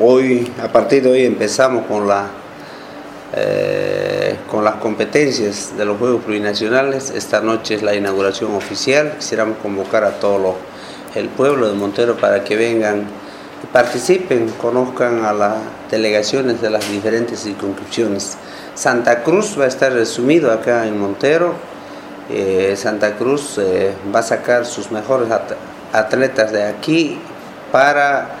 hoy, a partir de hoy empezamos con, la, eh, con las competencias de los Juegos Plurinacionales. Esta noche es la inauguración oficial. Quisiéramos convocar a todo el pueblo de Montero para que vengan participen, conozcan a las delegaciones de las diferentes circunscripciones. Santa Cruz va a estar resumido acá en Montero. Eh, Santa Cruz eh, va a sacar sus mejores atletas de aquí para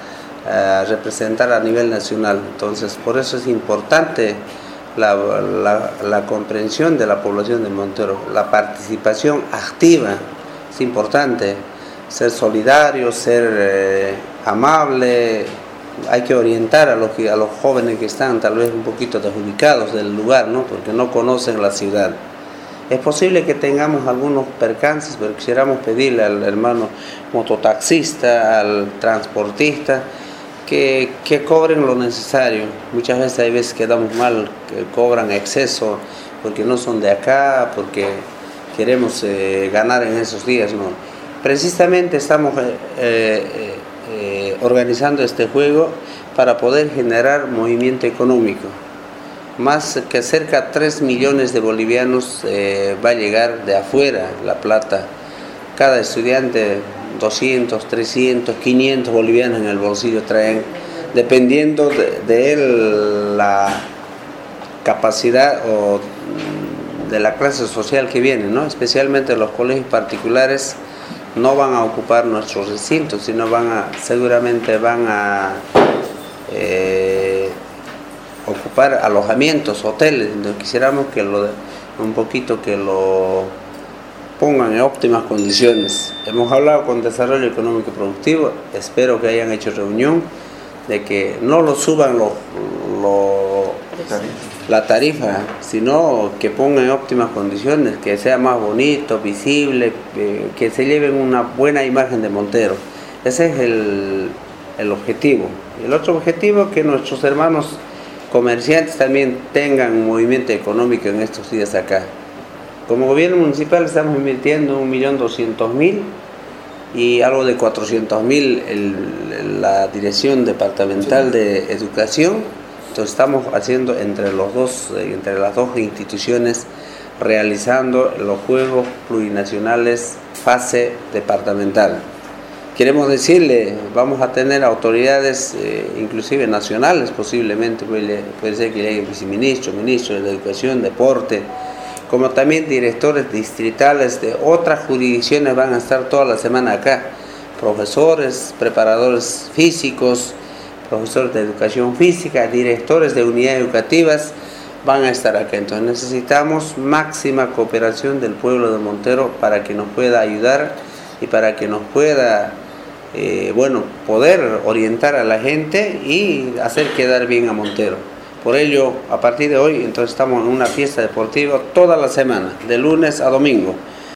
representar a nivel nacional. Entonces, por eso es importante la, la, comprensión de la población de Montero, la participación activa, es importante, ser solidario, ser eh, amable, hay que orientar a los, a los jóvenes que están tal vez un poquito desubicados del lugar, ¿no? porque no conocen la ciudad. Es posible que tengamos algunos percances, pero quisiéramos pedirle al hermano mototaxista, al transportista, que, que, cobren lo necesario. Muchas veces hay veces quedamos mal, que cobran exceso porque no son de acá, porque queremos eh, ganar en esos días. ¿no? Precisamente estamos eh, eh, organizando este juego para poder generar movimiento económico. Más que cerca de 3 millones de bolivianos va a llegar de afuera la plata. Cada estudiante 200, 300, 500 bolivianos en el bolsillo traen, dependiendo de, la capacidad o de la clase social que viene, ¿no? especialmente los colegios particulares no van a ocupar nuestros recintos, sino van a, seguramente van a eh, ocupar alojamientos, hoteles, donde quisiéramos que lo, un poquito que lo pongan en óptimas condiciones. Hemos hablado con Desarrollo Económico Productivo, espero que hayan hecho reunión de que no lo suban lo, la tarifa, sino que pongan en óptimas condiciones, que sea más bonito, visible, que se lleven una buena imagen de Montero. Ese es el, el objetivo. El otro objetivo es que nuestros hermanos comerciantes también tengan movimiento económico en estos días acá. Como gobierno municipal estamos invirtiendo 1.200.000 y algo de 400.000 en la Dirección Departamental de Educación. Entonces estamos haciendo entre, los dos, eh, entre las dos instituciones realizando los Juegos Plurinacionales fase departamental. Queremos decirle, vamos a tener autoridades, eh, inclusive nacionales posiblemente, puede, puede ser que llegue viceministro, ministro de Educación, Deporte, como también directores distritales de otras jurisdicciones van a estar toda la semana acá, profesores, preparadores físicos, profesores de educación física, directores de unidades educativas van a estar acá. Entonces necesitamos máxima cooperación del pueblo de Montero para que nos pueda ayudar y para que nos pueda, eh, bueno, poder orientar a la gente y hacer quedar bien a Montero. Por ello, a partir de hoy, entonces estamos en una fiesta deportiva toda la semana, de lunes a domingo.